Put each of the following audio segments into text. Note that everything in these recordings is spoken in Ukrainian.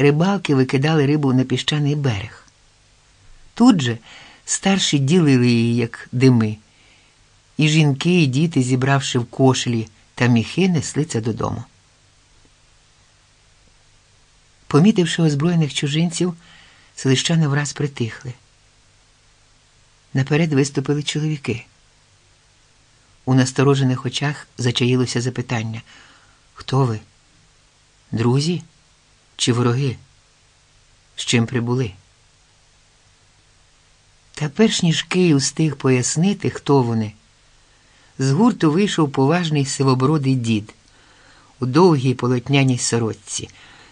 рибалки викидали рибу на піщаний берег. Тут же старші ділили її, як дими, і жінки, і діти, зібравши в кошлі та міхи, несли це додому. Помітивши озброєних чужинців, селищани враз притихли. Наперед виступили чоловіки. У насторожених очах зачаїлося запитання Хто ви? Друзі чи вороги? З чим прибули? Та перш ніж Київ встиг пояснити, хто вони, з гурту вийшов поважний сивобородий дід у довгій полотняній сорочці,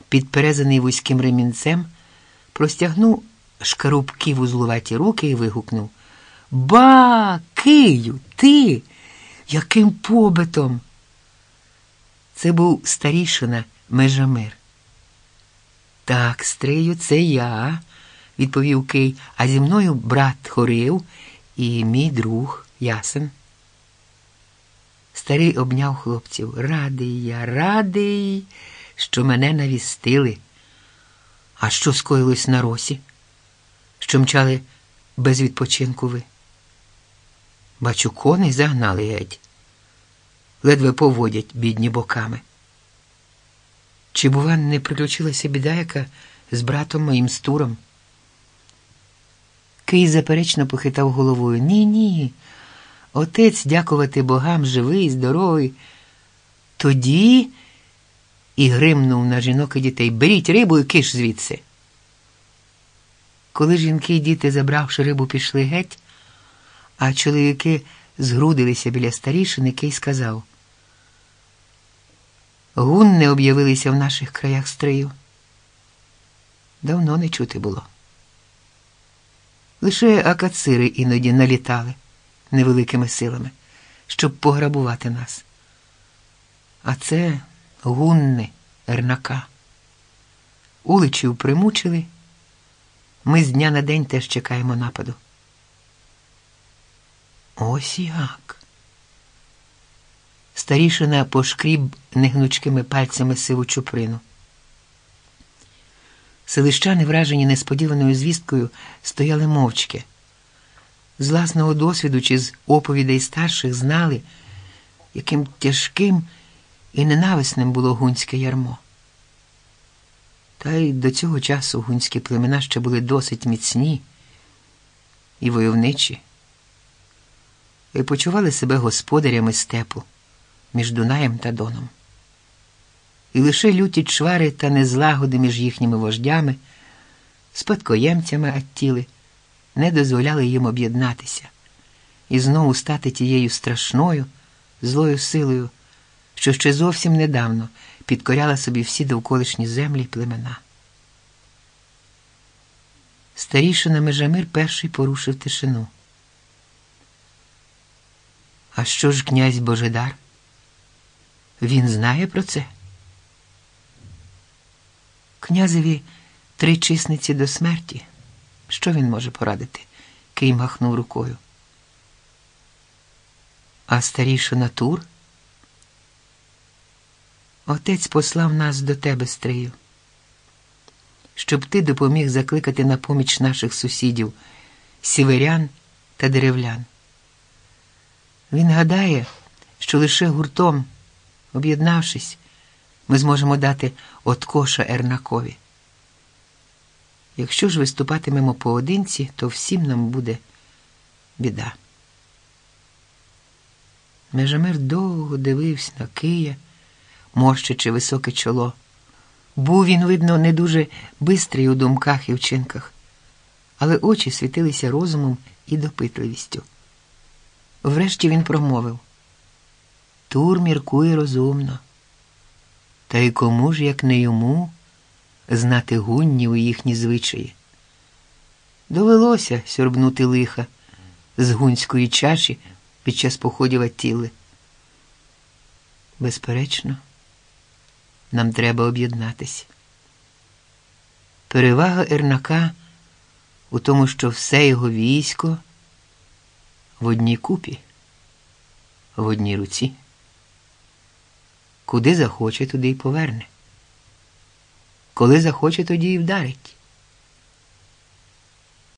підперезаний вузьким ремінцем, простягнув шкарубки вузлуваті руки і вигукнув Ба, Кию, ти! Яким побитом? Це був старішина Межамир. Так, стрию, це я, відповів Кий, а зі мною брат Хорив і мій друг Ясен. Старий обняв хлопців. Радий я, радий, що мене навістили. А що скоїлось на росі? Що мчали без відпочинку ви? Бачу, коней загнали геть. Ледве поводять бідні боками. Чи, бува, не приключилася біда, яка з братом моїм стуром? Кий заперечно похитав головою. Ні, ні. Отець, дякувати богам, живий, здоровий. Тоді і гримнув на жінок і дітей. Беріть рибу і киш звідси. Коли жінки і діти, забравши рибу, пішли геть, а чоловіки згрудилися біля старішини, Кий сказав. Гунни об'явилися в наших краях стрию. Давно не чути було. Лише акацири іноді налітали невеликими силами, щоб пограбувати нас. А це гунни Ернака. Уличів примучили. Ми з дня на день теж чекаємо нападу. Ось як. Старішина пошкріб негнучкими пальцями сиву чуприну. Селищани, вражені несподіваною звісткою, стояли мовчки. З власного досвіду чи з оповідей старших знали, яким тяжким і ненависним було гунське ярмо. Та й до цього часу гунські племена ще були досить міцні і войовничі, і почували себе господарями степу між Дунаєм та Доном. І лише люті чвари та незлагоди між їхніми вождями, спадкоємцями Аттіли, не дозволяли їм об'єднатися і знову стати тією страшною, злою силою, що ще зовсім недавно підкоряла собі всі довколишні землі й племена. Старішина Межамир перший порушив тишину. А що ж князь Божедар? Він знає про це? Князеві три чисниці до смерті. Що він може порадити? Кий махнув рукою. А старішина Тур? Отець послав нас до тебе, Стрию, щоб ти допоміг закликати на поміч наших сусідів, сіверян та деревлян. Він гадає, що лише гуртом, об'єднавшись, ми зможемо дати откоша Ернакові. Якщо ж виступатимемо поодинці, то всім нам буде біда. Межамир довго дивився на Кия, морщачи високе чоло. Був він, видно, не дуже бистрий у думках і вчинках, але очі світилися розумом і допитливістю. Врешті він промовив Тур міркує розумно. Та й кому ж, як не йому, знати гуннів і їхні звичаї? Довелося сьорбнути лиха з гунської чаші під час походів Аттіли. Безперечно, нам треба об'єднатися. Перевага Ернака у тому, що все його військо в одній купі, в одній руці. Куди захоче, туди й поверне. Коли захоче, тоді і вдарить.